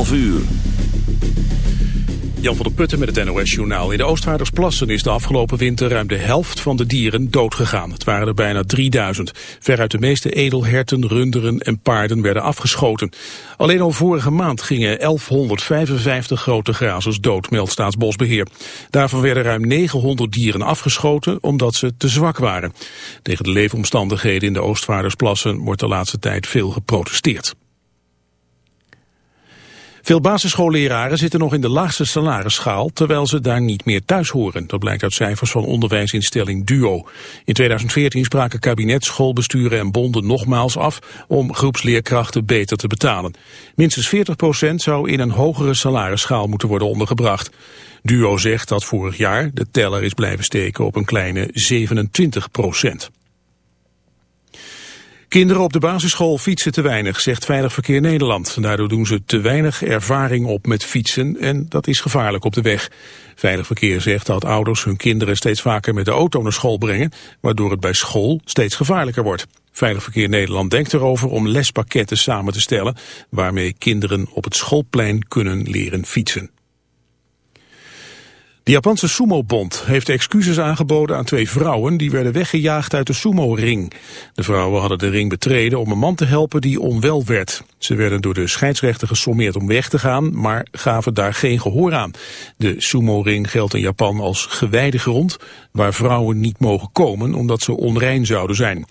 11 uur. Jan van der Putten met het NOS-journaal. In de Oostvaardersplassen is de afgelopen winter ruim de helft van de dieren doodgegaan. Het waren er bijna 3000. Veruit de meeste edelherten, runderen en paarden werden afgeschoten. Alleen al vorige maand gingen 1155 grote grazers dood, meldt Staatsbosbeheer. Daarvan werden ruim 900 dieren afgeschoten omdat ze te zwak waren. Tegen de leefomstandigheden in de Oostvaardersplassen wordt de laatste tijd veel geprotesteerd. Veel basisschoolleraren zitten nog in de laagste salarisschaal, terwijl ze daar niet meer thuis horen. Dat blijkt uit cijfers van onderwijsinstelling DUO. In 2014 spraken kabinet, schoolbesturen en bonden nogmaals af om groepsleerkrachten beter te betalen. Minstens 40% zou in een hogere salarisschaal moeten worden ondergebracht. DUO zegt dat vorig jaar de teller is blijven steken op een kleine 27 procent. Kinderen op de basisschool fietsen te weinig, zegt Veilig Verkeer Nederland. Daardoor doen ze te weinig ervaring op met fietsen en dat is gevaarlijk op de weg. Veilig Verkeer zegt dat ouders hun kinderen steeds vaker met de auto naar school brengen, waardoor het bij school steeds gevaarlijker wordt. Veilig Verkeer Nederland denkt erover om lespakketten samen te stellen, waarmee kinderen op het schoolplein kunnen leren fietsen. De Japanse Sumo-bond heeft excuses aangeboden aan twee vrouwen die werden weggejaagd uit de sumo-ring. De vrouwen hadden de ring betreden om een man te helpen die onwel werd. Ze werden door de scheidsrechter gesommeerd om weg te gaan, maar gaven daar geen gehoor aan. De sumo-ring geldt in Japan als gewijde grond, waar vrouwen niet mogen komen omdat ze onrein zouden zijn.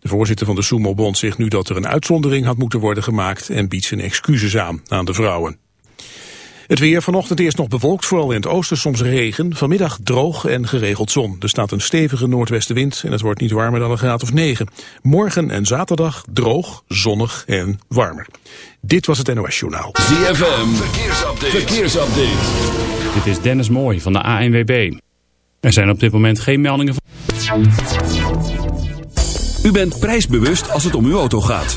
De voorzitter van de Sumo-bond zegt nu dat er een uitzondering had moeten worden gemaakt en biedt zijn excuses aan aan de vrouwen. Het weer vanochtend eerst nog bewolkt, vooral in het oosten soms regen. Vanmiddag droog en geregeld zon. Er staat een stevige noordwestenwind en het wordt niet warmer dan een graad of 9. Morgen en zaterdag droog, zonnig en warmer. Dit was het NOS Journaal. ZFM, verkeersupdate. verkeersupdate. Dit is Dennis Mooij van de ANWB. Er zijn op dit moment geen meldingen van... U bent prijsbewust als het om uw auto gaat.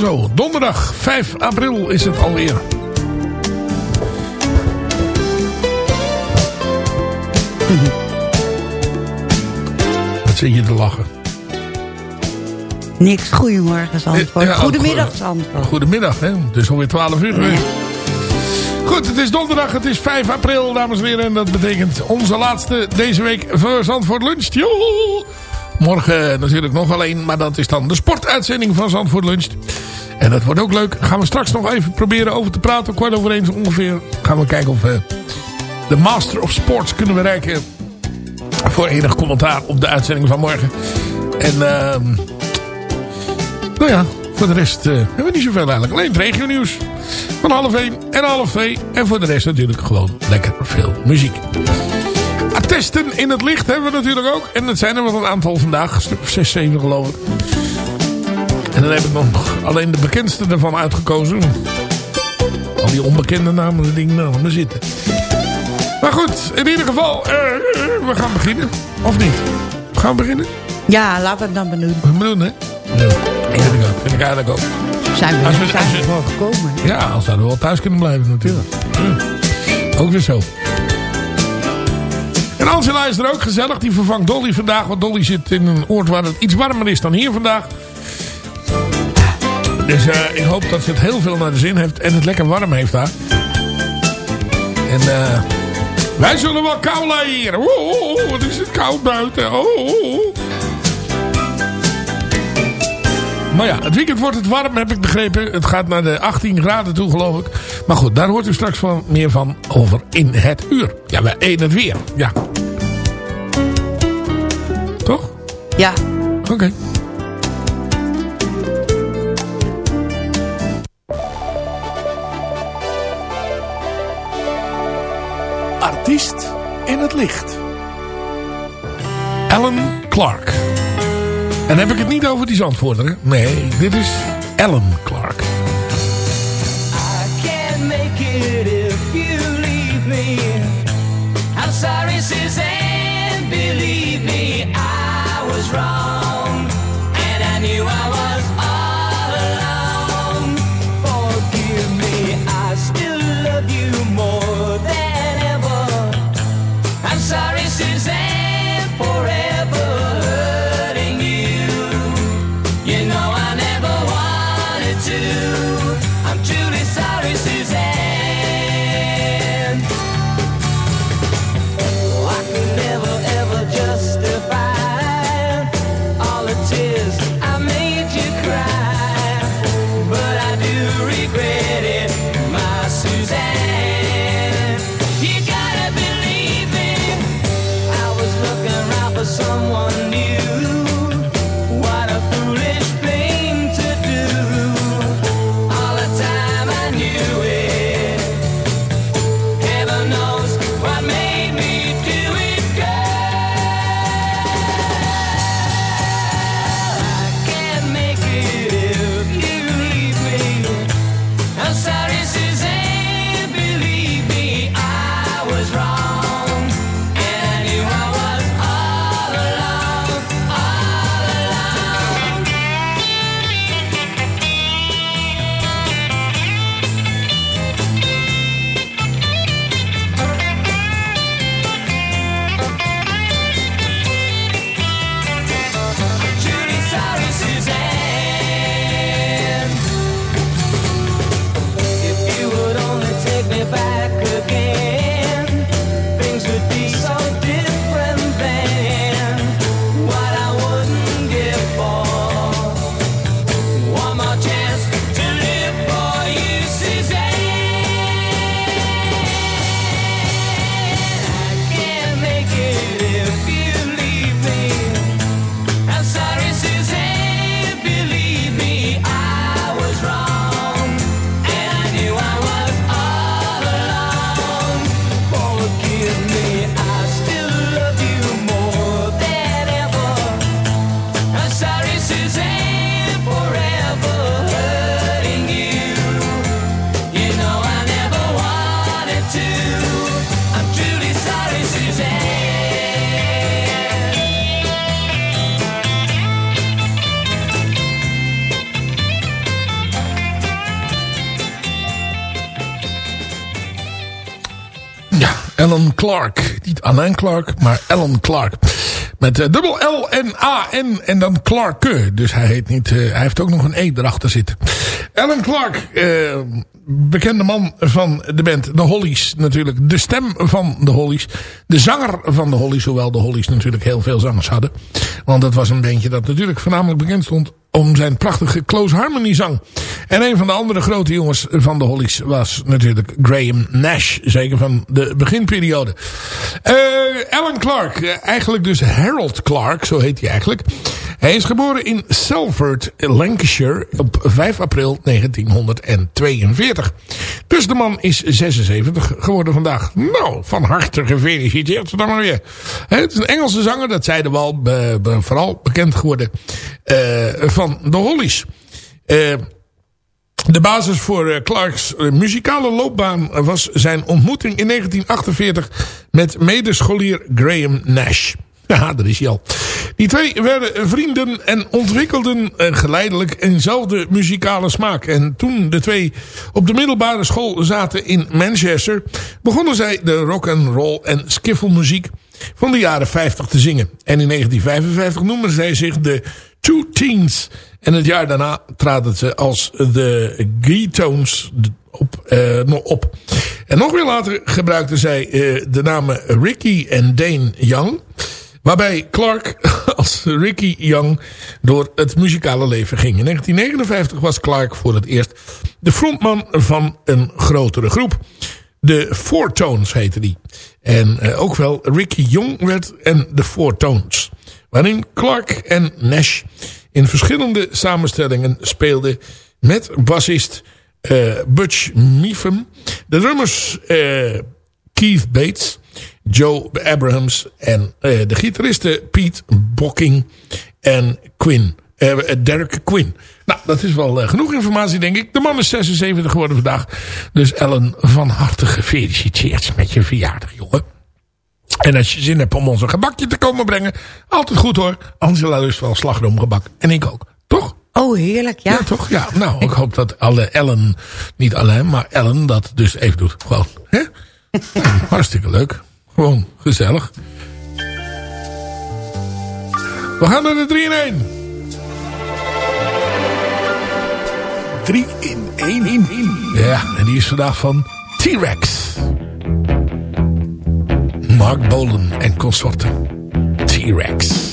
Zo donderdag 5 april is het alweer. Wat zit je te lachen? Niks. Goedemorgen, Zandvoort. Ja, ook Goedemiddag, goed. Zandvoort. Goedemiddag, hè? Het is alweer 12 uur geweest. Goed, het is donderdag, het is 5 april, dames en heren. En dat betekent onze laatste deze week voor Zandvoort Lunch. Morgen natuurlijk nog één, maar dat is dan de sportuitzending van Zandvoort Lunch. En dat wordt ook leuk. Gaan we straks nog even proberen over te praten. Kwart over één zo ongeveer. Gaan we kijken of we de Master of Sports kunnen bereiken. Voor enig commentaar op de uitzending van morgen. En ehm nou ja, voor de rest eh, hebben we niet zoveel eigenlijk. Alleen het regionieuws van half 1 en half 2. En voor de rest natuurlijk gewoon lekker veel muziek. Artiesten in het licht hebben we natuurlijk ook. En dat zijn er wel een aantal vandaag. Een stuk of 6, 7 geloof ik. En dan heb ik nog alleen de bekendste ervan uitgekozen. Al die onbekende namen die ik nou maar zitten. Maar goed, in ieder geval, eh, eh, we gaan beginnen. Of niet? We gaan beginnen? Ja, laten we het dan benoemen. We doen, hè? Ja, vind ik, ook. vind ik eigenlijk ook. Zijn we Als we- zijn als we we- voor gekomen. Ja, als zouden we wel thuis kunnen blijven natuurlijk. Ja. Ook weer zo. En Angela is er ook gezellig. Die vervangt Dolly vandaag. Want Dolly zit in een oord waar het iets warmer is dan hier vandaag. Dus eh, ik hoop dat ze het heel veel naar de zin heeft. En het lekker warm heeft daar. En eh, wij zullen wel kou hier. Oh, oh, oh, wat is het koud buiten. Oh. Maar ja, het weekend wordt het warm, heb ik begrepen. Het gaat naar de 18 graden toe, geloof ik. Maar goed, daar hoort u straks van, meer van over in het uur. Ja, bij in het weer. Ja. Toch? Ja, Oké. Artiest in het licht. Alan Clark. En heb ik het niet over die zandvoorter, hè? Nee, dit is Alan Clark. Clark. Niet Alain Clark, maar Alan Clark. Met eh, dubbel L en A N en dan Clarke. Dus hij heet niet, eh, hij heeft ook nog een E erachter zitten. Alan Clark, eh, bekende man van de band The Hollies natuurlijk. De stem van de Hollies. De zanger van de Hollies, hoewel de Hollies natuurlijk heel veel zangers hadden. Want dat was een bandje dat natuurlijk voornamelijk bekend stond om zijn prachtige Close Harmony zang. En een van de andere grote jongens van de Hollies was natuurlijk Graham Nash. Zeker van de beginperiode. Eh Alan Clark, eh, eigenlijk dus Harold Clark, zo heet hij eigenlijk. Hij is geboren in Salford, Lancashire op 5 april 1942. Dus de man is 76 geworden vandaag. Nou, van harte gefeliciteerd dan maar weer. Het is een Engelse zanger, dat zeiden we al, vooral bekend geworden eh, van de Hollies. Eh, de basis voor eh, Clarks muzikale loopbaan was zijn ontmoeting in 1948 met medescholier Graham Nash. Ja, daar is hij al. Die twee werden vrienden en ontwikkelden eh, geleidelijk eenzelfde muzikale smaak. En toen de twee op de middelbare school zaten in Manchester... begonnen zij de rock and roll en skiffelmuziek van de jaren 50 te zingen. En in 1955 noemden zij zich de Two Teens. En het jaar daarna traden ze als de G-Tones op, eh, op. En nog weer later gebruikten zij eh, de namen Ricky en Dane Young. Waarbij Clark als Ricky Young door het muzikale leven ging. In 1959 was Clark voor het eerst de frontman van een grotere groep. De Four Tones heette die. En eh, ook wel Ricky Young werd en de Four Tones. Waarin Clark en Nash in verschillende samenstellingen speelden met bassist eh, Butch Meefum. De drummers eh, Keith Bates, Joe Abrahams en eh, de gitaristen Pete Bocking en Quinn, eh, Derek Quinn. Nou, dat is wel eh, genoeg informatie denk ik. De man is 76 geworden vandaag. Dus Ellen, van harte gefeliciteerd met je verjaardag, jongen. En als je zin hebt om ons een gebakje te komen brengen, altijd goed hoor. Angela lust wel slagroomgebak. En ik ook. Toch? Oh, heerlijk, ja. Ja, toch? Ja, nou, ik hoop dat alle Ellen, niet alleen, maar Ellen dat dus even doet. Gewoon, hè? Nou, hartstikke leuk. Gewoon gezellig. We gaan naar de 3 in 1. 3 in 1 in 1. Ja, en die is vandaag van T-Rex. Mark Bolan en consorten. T-Rex.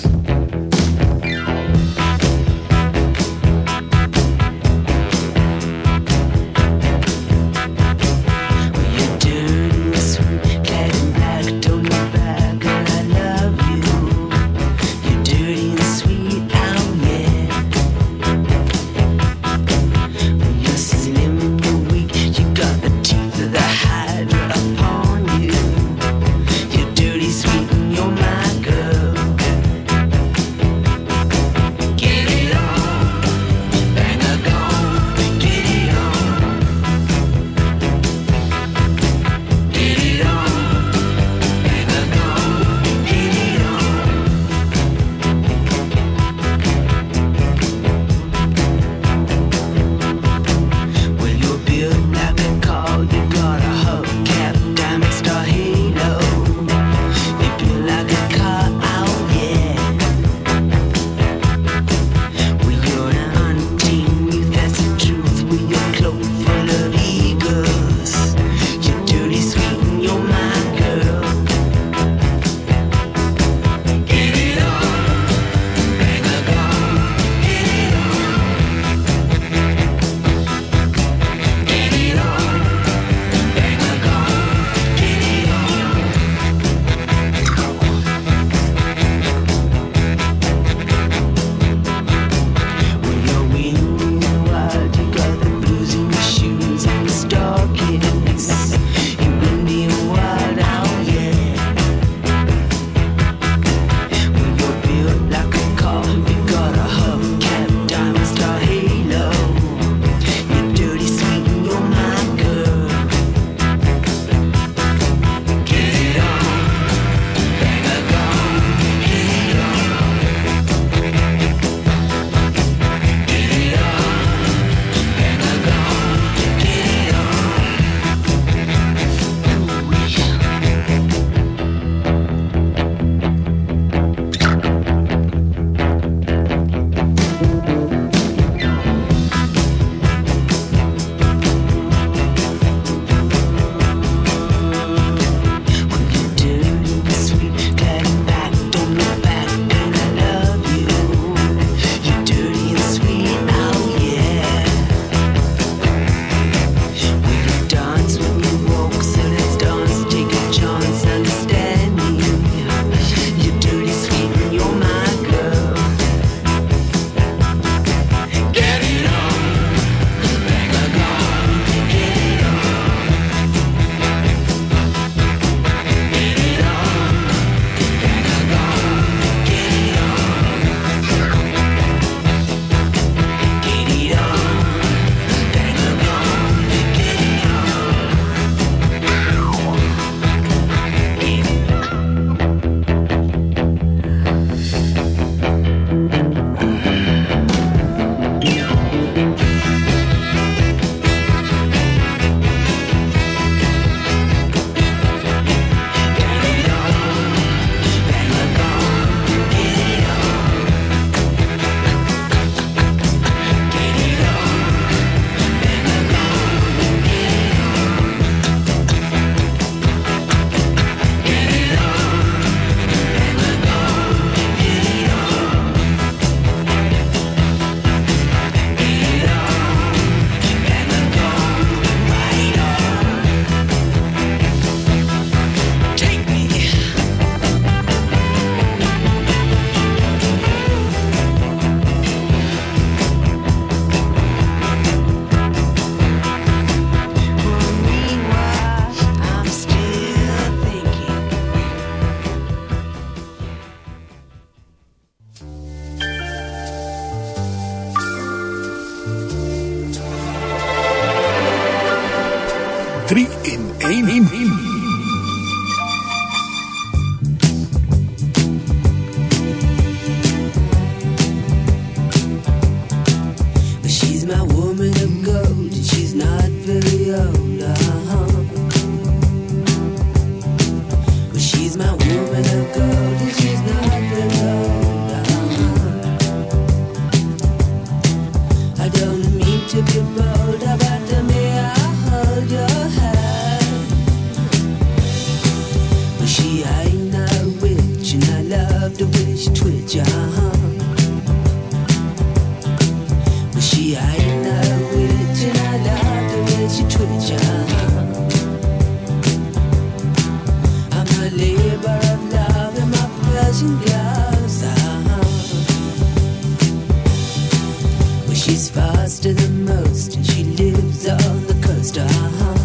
She's faster than most, and she lives on the coast. Uh huh.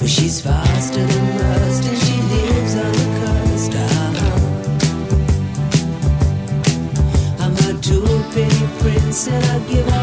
But she's faster than most, and she lives on the coast. Uh huh. I'm a two penny prince, and I give up.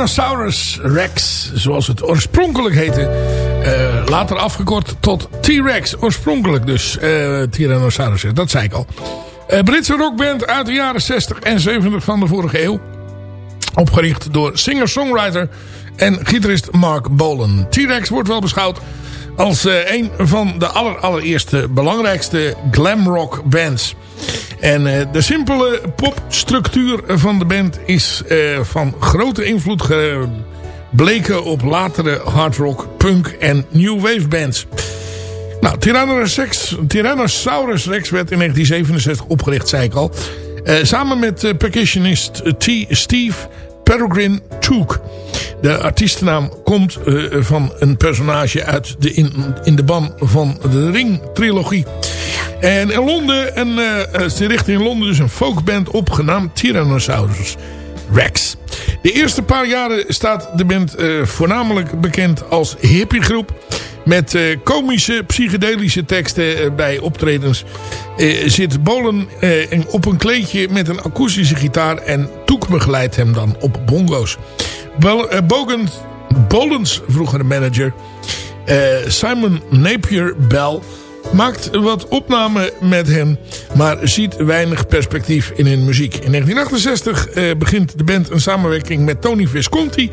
Tyrannosaurus Rex, zoals het oorspronkelijk heette. eh, later afgekort tot T-Rex, oorspronkelijk dus. eh, Tyrannosaurus dat zei ik al. Eh, Britse rockband uit de jaren 60 en 70 van de vorige eeuw. Opgericht door singer-songwriter en gitarist Mark Bolan. T-Rex wordt wel beschouwd als een van de aller, allereerste belangrijkste glamrock bands. En eh, de simpele popstructuur van de band is eh, van grote invloed gebleken op latere hardrock, punk en new wave bands. Nou, Tyrannosaurus Rex, werd in 1967 opgericht, zei ik al. Eh, samen met percussionist T. Steve Peregrine Took. De artiestennaam komt van een personage uit de, in, in de ban van de Ring-trilogie. En in Londen, en, eh, ze richten in Londen dus een folkband op genaamd Tyrannosaurus Rex. De eerste paar jaren staat de band eh, voornamelijk bekend als hippiegroep. Met eh, komische, psychedelische teksten eh, bij optredens. eh, zit Bolen eh, op een kleedje met een akoestische gitaar. En Toek begeleidt hem dan op bongo's. Eh, Bolens, vroeger manager. eh, Simon Napier Bell maakt wat opname met hen, maar ziet weinig perspectief in hun muziek. In 1968 eh, begint de band een samenwerking met Tony Visconti,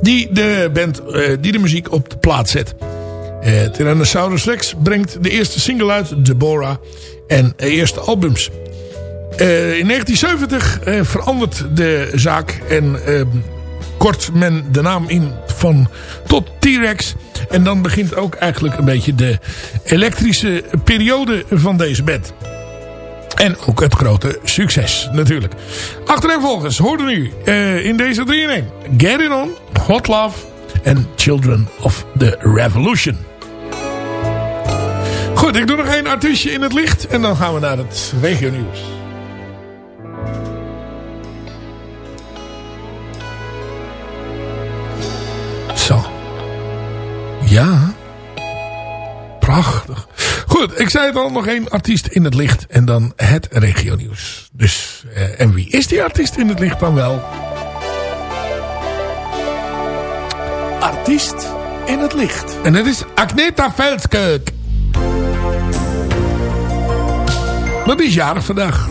die de, band, eh, die de muziek op de plaat zet. Eh, Tyrannosaurus Rex brengt de eerste single uit, Deborah, en de eerste albums. Eh, in 1970 eh, verandert de zaak en eh, kort men de naam in van tot T-Rex. En dan begint ook eigenlijk een beetje de elektrische periode van deze band. En ook het grote succes natuurlijk. Achtereenvolgens hoorden u eh, in deze 3 in 1 Get It On, Hot Love en Children of the Revolution. Goed, ik doe nog één artiestje in het licht en dan gaan we naar het regio Ja. Prachtig. Goed, ik zei het al, nog één artiest in het licht en dan het regionieuws. Dus, eh, en wie is die artiest in het licht dan wel? Artiest in het licht. En dat is Agneta Veldkeuk. Die is jarig vandaag.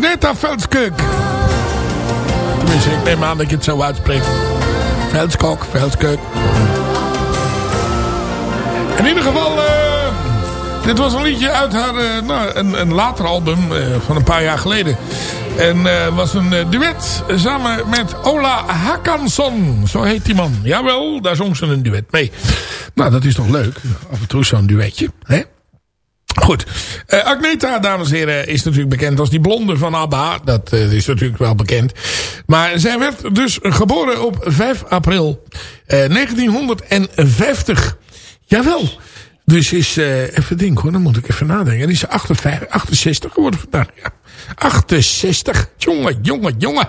Agneta Veldskuk. Tenminste, ik neem aan dat je het zo uitspreekt. Veldskok, Veldskuk. In ieder geval, eh, dit was een liedje uit haar eh, nou, een, een later album eh, van een paar jaar geleden. En was een duet samen met Ola Hakansson. Zo heet die man. Jawel, daar zong ze een duet mee. Nou, dat is toch leuk. Af en toe zo'n duetje. Hè? Goed. Eh, Agneta, dames en heren, is natuurlijk bekend als die blonde van ABBA. Dat eh, is natuurlijk wel bekend. Maar zij werd dus geboren op 5 april eh, 1950. Jawel. Dus is, even denken hoor, dan moet ik even nadenken. Die is 58, 68 geworden vandaag. Ja. 68. Jongen, jongen, jongen.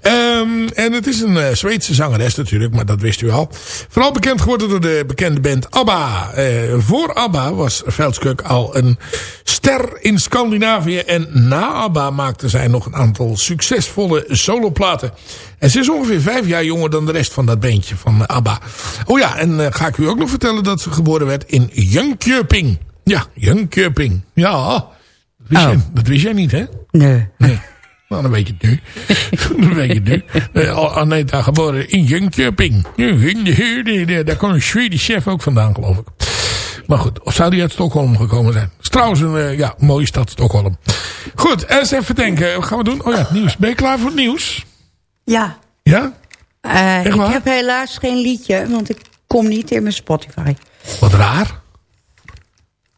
Ehm, en het is een eh, Zweedse zangeres natuurlijk, maar dat wist u al. Vooral bekend geworden door de bekende band ABBA. Eh, voor ABBA was Veldskuk al een ster in Scandinavië. En na ABBA maakte zij nog een aantal succesvolle soloplaten. En ze is ongeveer vijf jaar jonger dan de rest van dat beentje van ABBA. Oh ja, en eh, ga ik u ook nog vertellen dat ze geboren werd in Jönköping. Ja, Jönköping. Ja, dat wist, Oh. jij, dat wist jij niet hè? Nee. Nee. Nou, dan weet je het nu. dan weet je het nu. Eh, Aneta geboren in Jönköping. Daar kwam een Swedish chef ook vandaan, geloof ik. Maar goed, of zou die uit Stockholm gekomen zijn? Het is trouwens een eh, ja, mooie stad, Stockholm. Goed, eens even denken. Wat gaan we doen? Oh ja, het nieuws. Ben je klaar voor het nieuws? Ja. Ja? Eh, ik heb helaas geen liedje, want ik kom niet in mijn Spotify. Wat raar.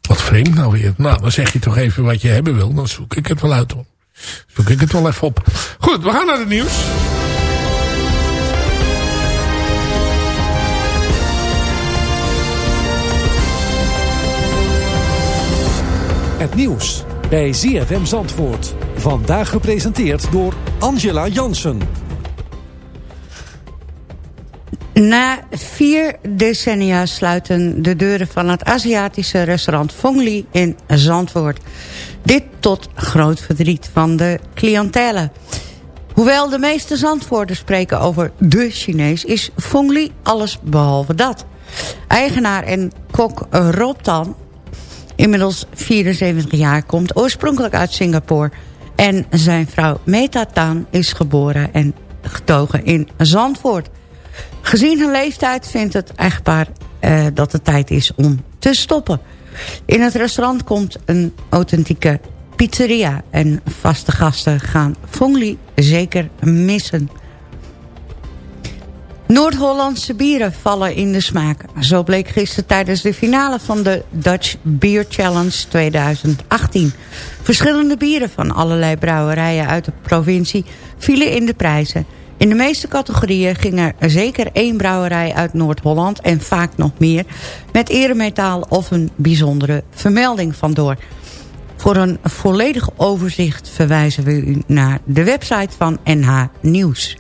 Wat vreemd nou weer. Nou, dan zeg je toch even wat je hebben wil. Dan zoek ik het wel uit hoor. Zoek ik het wel even op. Goed, we gaan naar het nieuws. Het nieuws bij ZFM Zandvoort. Vandaag gepresenteerd door Angela Jansen. Na vier decennia sluiten de deuren van het Aziatische restaurant Fongli in Zandvoort. Dit tot groot verdriet van de cliëntelen. Hoewel de meeste Zandvoorters spreken over de Chinees... is Fongli alles behalve dat. Eigenaar en kok Rob Tan, inmiddels 74 jaar... komt oorspronkelijk uit Singapore. En zijn vrouw Meta Tan is geboren en getogen in Zandvoort. Gezien hun leeftijd vindt het echtpaar eh, dat het tijd is om te stoppen. In het restaurant komt een authentieke pizzeria... en vaste gasten gaan Fongli zeker missen. Noord-Hollandse bieren vallen in de smaak. Zo bleek gisteren tijdens de finale van de Dutch Beer Challenge 2018. Verschillende bieren van allerlei brouwerijen uit de provincie vielen in de prijzen. In de meeste categorieën ging er zeker één brouwerij uit Noord-Holland... en vaak nog meer, met eremetaal of een bijzondere vermelding vandoor. Voor een volledig overzicht verwijzen we u naar de website van NH Nieuws.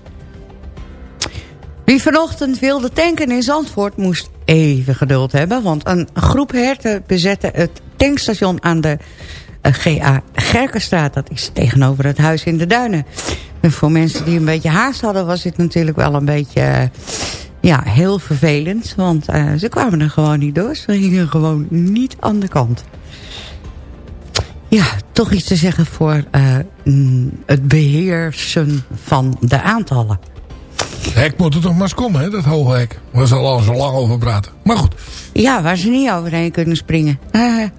Wie vanochtend wilde tanken in Zandvoort moest even geduld hebben... want een groep herten bezette het tankstation aan de GA Gerkenstraat. Dat is tegenover het huis in de Duinen. En voor mensen die een beetje haast hadden... was dit natuurlijk wel een beetje eh, ja, heel vervelend. Want eh, ze kwamen er gewoon niet door. Ze gingen gewoon niet aan de kant. Ja, toch iets te zeggen voor eh, mm, het beheersen van de aantallen. Hek moet er toch maar eens komen, hè, dat hoge hek. We zullen al zo lang over praten. Maar goed. Ja, waar ze niet overheen kunnen springen.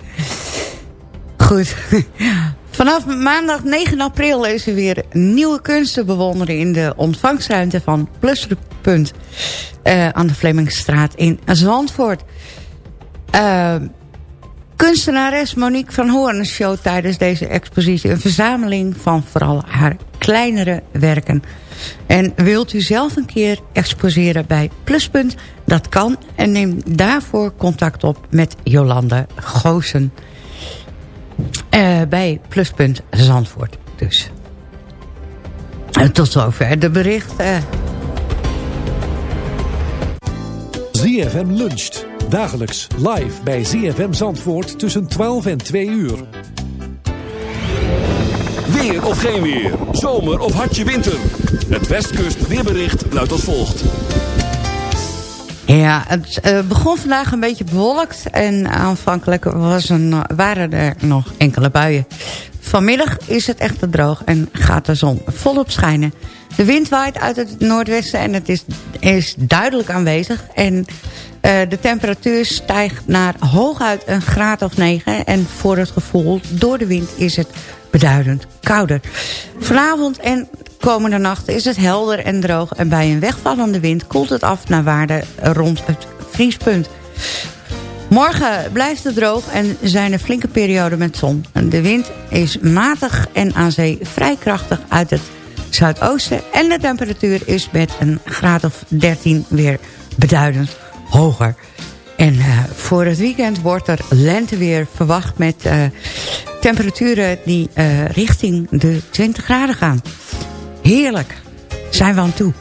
Goed. Vanaf maandag 9 april is er weer nieuwe kunst te bewonderen... in de ontvangstruimte van Pluspunt eh, aan de Vlemingstraat in Zandvoort. Eh, kunstenares Monique van Hoorn showt tijdens deze expositie... een verzameling van vooral haar kleinere werken. En wilt u zelf een keer exposeren bij Pluspunt? Dat kan en neem daarvoor contact op met Jolande Goosen. Eh, bij Pluspunt Zandvoort dus. En tot zover de berichten. ZFM luncht. Dagelijks live bij ZFM Zandvoort tussen 12 en 2 uur. Weer of geen weer. Zomer of hartje winter. Het Westkust weerbericht luidt als volgt. Ja, het eh, begon vandaag een beetje bewolkt. En aanvankelijk was een, waren er nog enkele buien. Vanmiddag is het echter droog en gaat de zon volop schijnen. De wind waait uit het noordwesten en het is, is duidelijk aanwezig. En eh, de temperatuur stijgt naar hooguit een graad of 9. En voor het gevoel door de wind is het beduidend kouder. Vanavond en komende nacht is het helder en droog. En bij een wegvallende wind koelt het af naar waarde rond het vriespunt. Morgen blijft het droog en zijn er flinke perioden met zon. De wind is matig en aan zee vrij krachtig uit het zuidoosten. En de temperatuur is met een graad of 13 weer beduidend hoger. En uh, voor het weekend wordt er lenteweer verwacht met uh, temperaturen die uh, richting de 20 graden gaan. Heerlijk. Zijn we aan toe.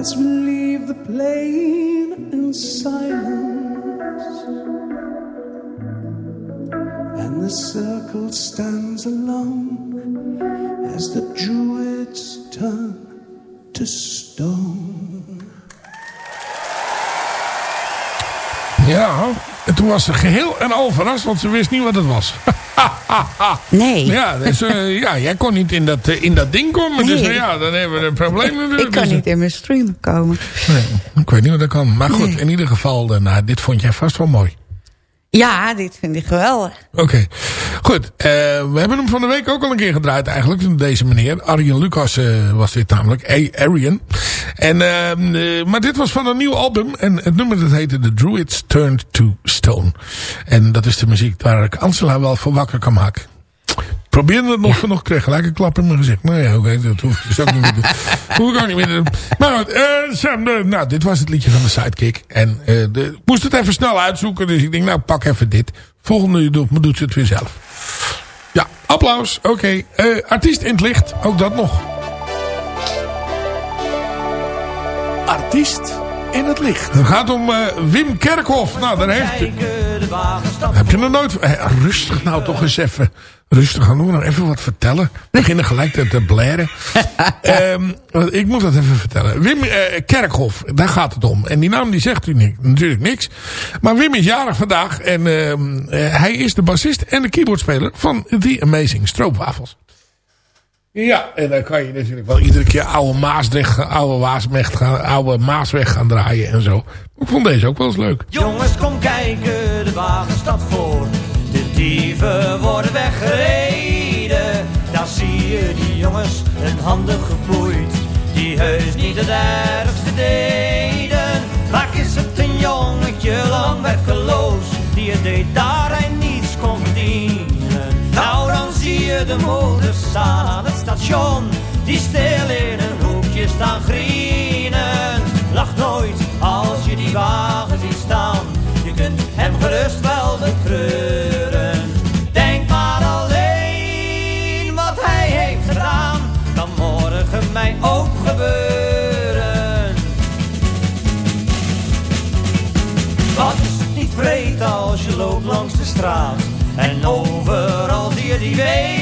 As we leave the plane in silence, and the circle stands alone as the druids turn to stone. Ja, en toen was ze geheel en al verrast, want ze wist niet wat het was. Nee. Ja, dus, eh, ja jij kon niet in dat, eh, in dat ding komen. Dus Nee. nou ja, dan hebben we een probleem natuurlijk. Ik kan Dus, niet in mijn stream komen. nee, ik weet niet hoe dat kan. Maar goed, Nee. in ieder geval, eh, nou, dit vond jij vast wel mooi. Ja, dit vind ik geweldig. Oké, goed. eh, we hebben hem van de week ook al een keer gedraaid eigenlijk. Deze meneer, Arjen Lucas eh, was dit namelijk. A Arjen. En, eh, maar dit was van een nieuw album. En het nummer dat heette The Druids Turned to Stone. En dat is de muziek waar ik Angela wel voor wakker kan maken. Probeerde het nog van nog, kreeg gelijk een klap in mijn gezicht. Nou ja, oké, dat hoeft dus ook niet meer te doen. Hoef ik ook niet meer te doen. Maar goed, eh, Sam, eh, nou, dit was het liedje van de Sidekick. En eh, de, ik moest het even snel uitzoeken, dus ik denk, nou, pak even dit. Volgende doet, doet ze het weer zelf. Ja, applaus, oké. Eh, artiest in het licht, ook dat nog. Artiest in het licht. Het gaat om eh, Wim Kerkhoff. Nou, daar heeft... Heb je nog nooit... eh, rustig nou toch eens even. Rustig, gaan we nog even wat vertellen. We beginnen gelijk te, blaren. Ehm, ik moet dat even vertellen. Wim eh, Kerkhoff, daar gaat het om. En die naam die zegt u ni- natuurlijk niks. Maar Wim is jarig vandaag. En ehm, eh, hij is de bassist en de keyboardspeler van The Amazing Stroopwafels. Ja, en dan kan je natuurlijk wel iedere keer oude Maasdrecht, oude, Waasmecht gaan, oude Maasweg gaan draaien en zo. Ik vond deze ook wel eens leuk. Jongens, kom kijken, de wagen staat voor. De dieven worden weggereden. Daar zie je die jongens hun handen geboeid. Die heus niet het ergste deden. Vaak is het een jongetje lang werkeloos. Die het deed daar hij je de moeders staan aan het station. Die stil in een hoekje staan grienen. Lach nooit als je die wagen ziet staan. Je kunt hem gerust wel betreuren. Denk maar alleen wat hij heeft gedaan. Kan morgen mij ook gebeuren. Wat is het niet vreed als je loopt langs de straat En overal zie je die Dan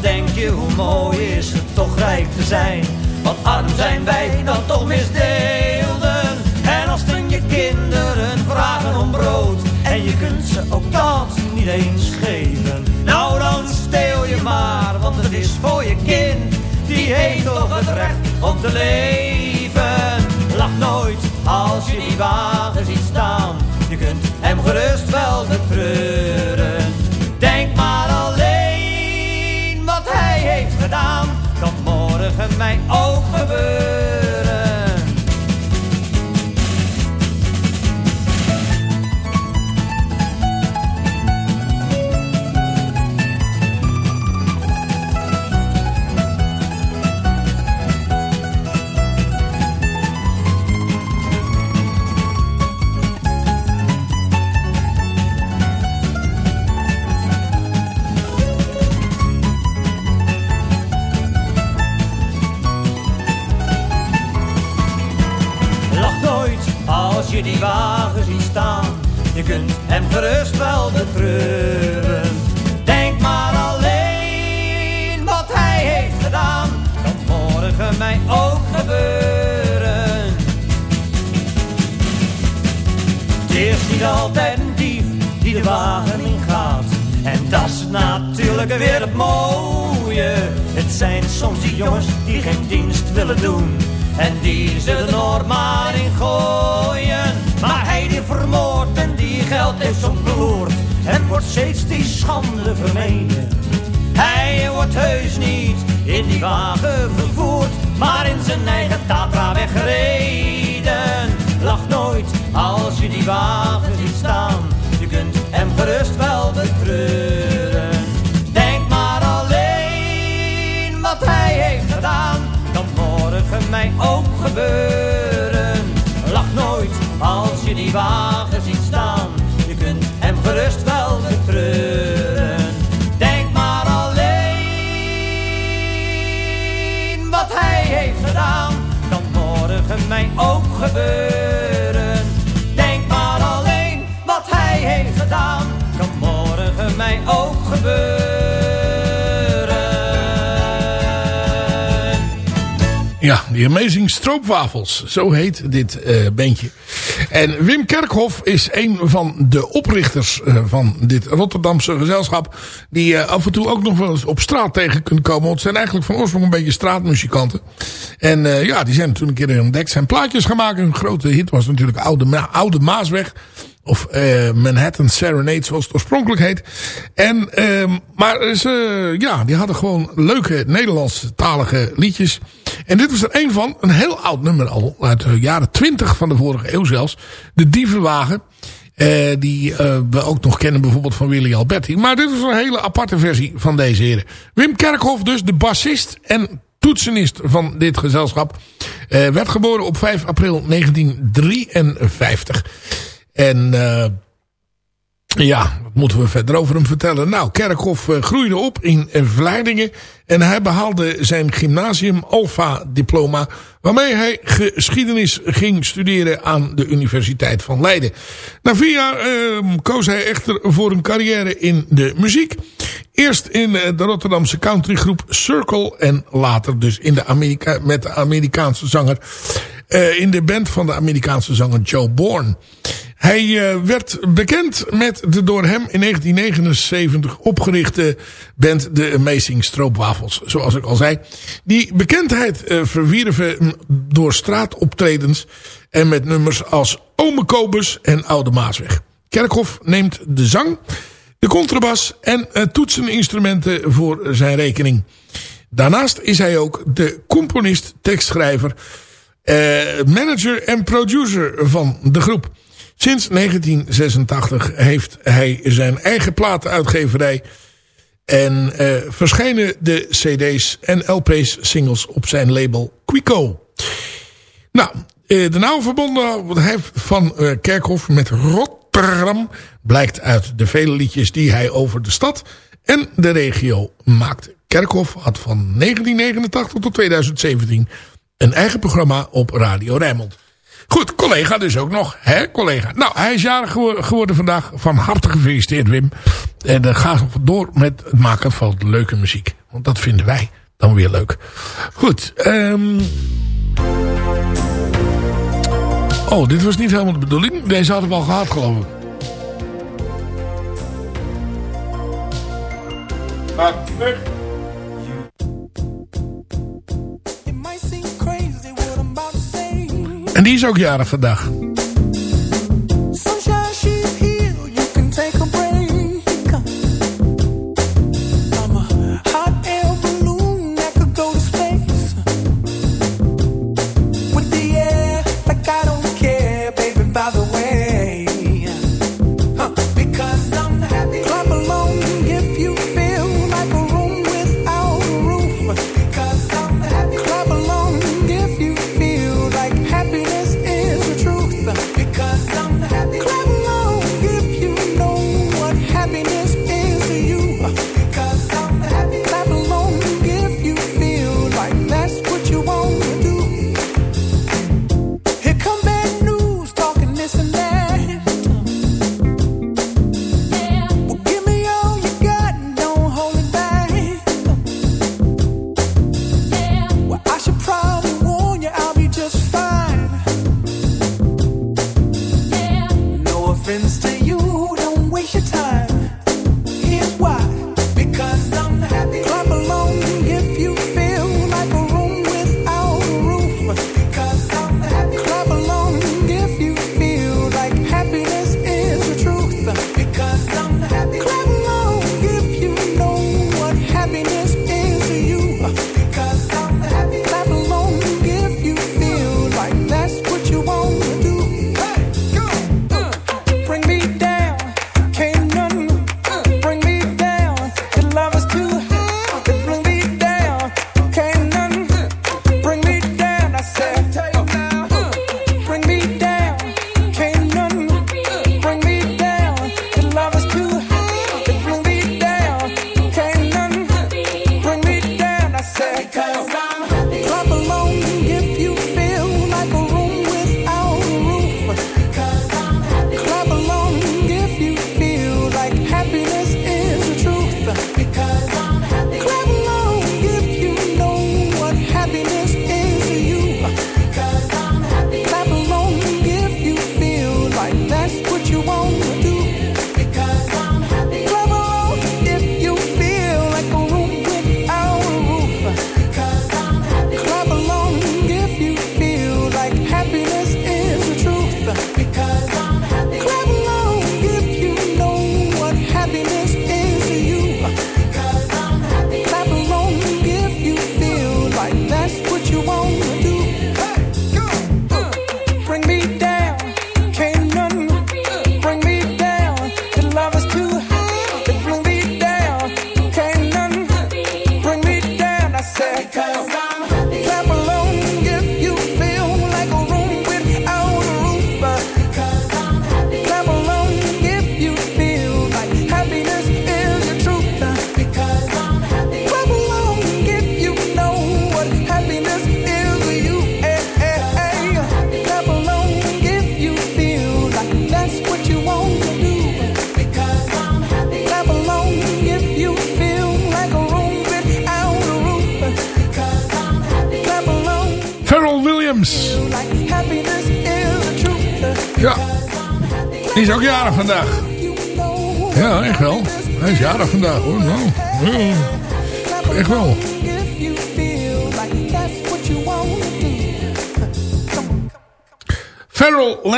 denk je hoe mooi is het toch rijk te zijn? Want arm zijn wij dan toch misdeelden? En als dan je kinderen vragen om brood En je kunt ze ook dat niet eens geven. Nou dan steel je maar, want het is voor je kind. Die heeft toch het recht om te leven. Lach nooit als je die wagen ziet staan. Je kunt hem gerust wel betreuren. Gedaan. Kan morgen mij ook mij ook gebeuren. Ja, die Amazing Stroopwafels. Zo heet dit eh bandje. En Wim Kerkhoff is een van de oprichters eh, van dit Rotterdamse gezelschap. Die je af en toe ook nog wel eens op straat tegen kunt komen. Want het zijn eigenlijk van oorsprong een beetje straatmuzikanten. En eh, ja, die zijn toen een keer ontdekt. Zijn plaatjes gemaakt. Een grote hit was natuurlijk Oude, Oude Maasweg. Of eh, Manhattan Serenade, zoals het oorspronkelijk heet. En, ehm, maar ze, ja, die hadden gewoon leuke Nederlandstalige liedjes. En dit was er een van, een heel oud nummer al, uit de jaren twintig van de vorige eeuw zelfs. De Dievenwagen. Eh, die eh, we ook nog kennen bijvoorbeeld van Willy Alberti. Maar dit was een hele aparte versie van deze heren. Wim Kerkhoff dus, de bassist en toetsenist van dit gezelschap. eh, werd geboren op 5 april 1953. En eh, ja, wat moeten we verder over hem vertellen? Nou, Kerkhoff eh, groeide op in Vlaardingen. En hij behaalde zijn gymnasium Alpha diploma. Waarmee hij geschiedenis ging studeren aan de Universiteit van Leiden. Na vier jaar eh, koos hij echter voor een carrière in de muziek. Eerst in eh, de Rotterdamse countrygroep Circle. En later dus in de Amerika met de Amerikaanse zanger. eh, in de band van de Amerikaanse zanger Joe Bourne. Hij eh, werd bekend met de door hem in 1979 opgerichte band The Amazing Stroopwafels. Zoals ik al zei. Die bekendheid eh, verwierven hem door straatoptredens en met nummers als Ome Kobus en Oude Maasweg. Kerkhoff neemt de zang, de contrabas en uh, toetseninstrumenten voor zijn rekening. Daarnaast is hij ook de componist, tekstschrijver, eh, manager en producer van de groep. Sinds 1986 heeft hij zijn eigen platenuitgeverij. En eh, verschijnen de cd's en LP's singles op zijn label Quico. Nou, eh, de nauwe verbondenheid van eh, Kerkhoff met Rotterdam blijkt uit de vele liedjes die hij over de stad en de regio maakte. Kerkhoff had van 1989 tot 2017 een eigen programma op Radio Rijnmond. Goed, collega dus ook nog, hè collega. Nou, hij is jarig gewo- geworden vandaag. Van harte gefeliciteerd Wim. En dan ga door met het maken van leuke muziek. Want dat vinden wij dan weer leuk. Goed, ehm... Oh, dit was niet helemaal de bedoeling. Deze hadden we al gehad, geloof ik. Maar, terug. En die is ook jarig vandaag.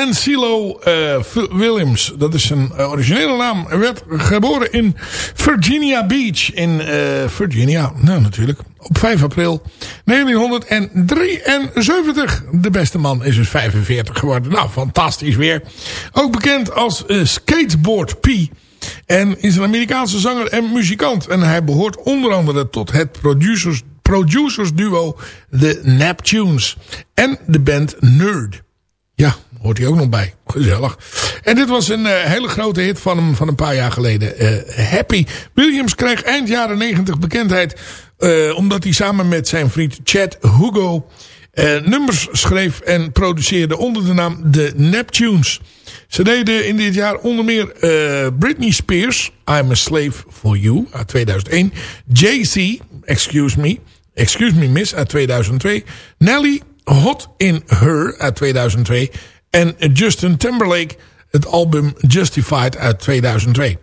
Pharrell Lancilo eh, Williams. Dat is zijn eh, originele naam. Werd geboren in Virginia Beach. In eh, Virginia. Nou, natuurlijk. Op 5 april 1973. De beste man is dus 45 geworden. Nou, fantastisch weer. Ook bekend als eh, Skateboard P. En is een Amerikaanse zanger en muzikant. En hij behoort onder andere tot het producers, producers duo The Neptunes. En de band Nerd. Ja, hoort hij ook nog bij. Gezellig. En dit was een eh, hele grote hit van hem van een paar jaar geleden. Eh, Happy. Williams kreeg eind jaren 90 bekendheid. eh, omdat hij samen met zijn vriend Chad Hugo nummers schreef en produceerde onder de naam The Neptunes. Ze deden in dit jaar onder meer Britney Spears, I'm a Slave for You uit 2001. Jay-Z, Excuse Me, Excuse Me Miss uit 2002. Nelly, Hot in Her uit 2002. En Justin Timberlake, het album Justified uit 2002.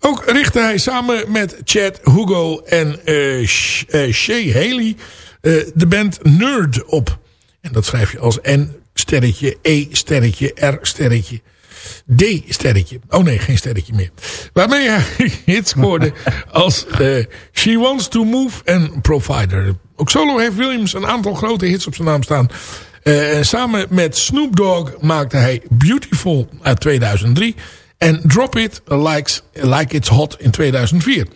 Ook richtte hij samen met Chad Hugo en eh, Shay Haley eh, de band Nerd op. En dat schrijf je als N sterretje, E sterretje, R sterretje, D sterretje. Oh nee, geen sterretje meer. Waarmee hij hits scoorde als She Wants to Move en Provider. Ook solo heeft Williams een aantal grote hits op zijn naam staan. Eh, samen met Snoop Dogg maakte hij Beautiful uit 2003. En Drop It Like, like It's Hot in 2004.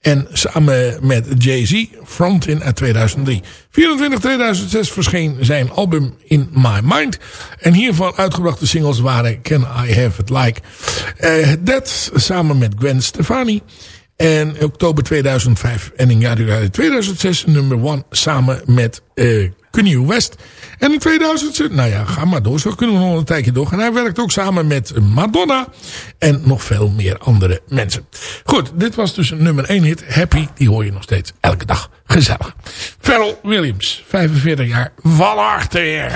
En samen met Jay-Z, Frontin uit 2003. 24 2006 verscheen zijn album In My Mind. En hiervan uitgebrachte singles waren Can I Have It Like eh, That samen met Gwen Stefani. En in oktober 2005 en in januari 2006 nummer 1 samen met eh Kanye West. En in 2006, nou ja, ga maar door. Zo kunnen we nog een tijdje door. En hij werkt ook samen met Madonna. En nog veel meer andere mensen. Goed, dit was dus een nummer 1 hit. Happy, die hoor je nog steeds elke dag. Gezellig. Pharrell Williams, 45 jaar. Weer.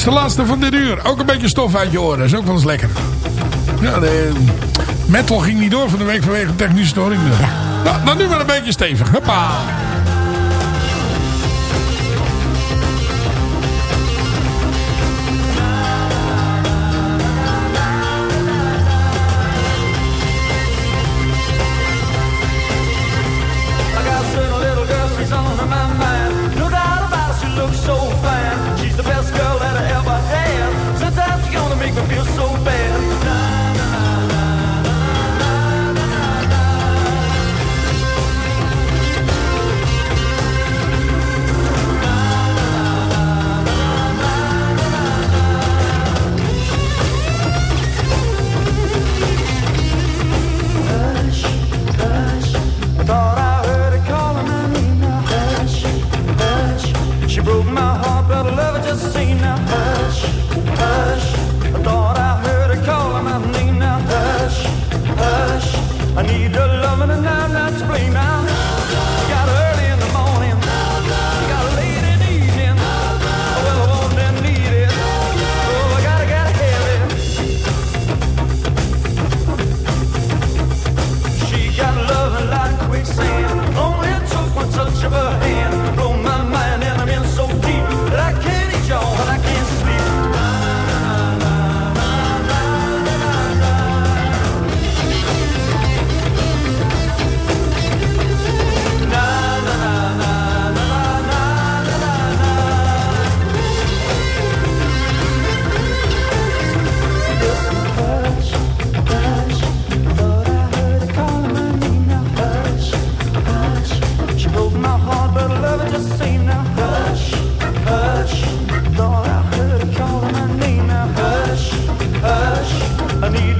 Is de laatste van dit uur. Ook een beetje stof uit je oren. Dat is ook wel eens lekker. Ja, de metal ging niet door van de week vanwege technische storing. Nou, dan nu maar een beetje stevig. Hoppa.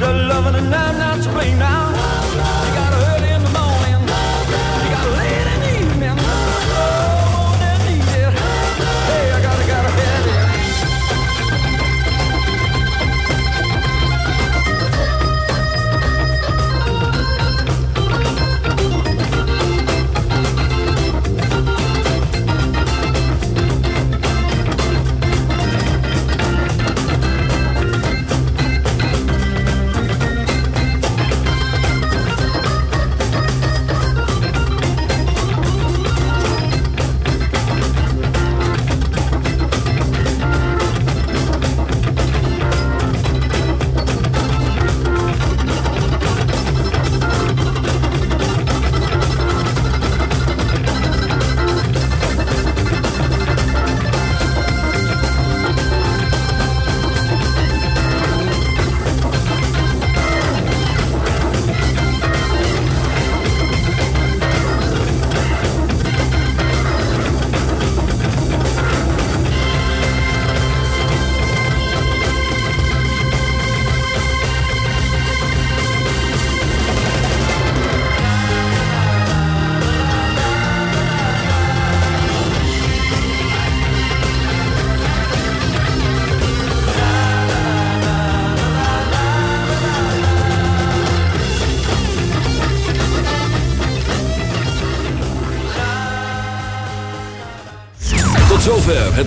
the loving and I'm not to blame now.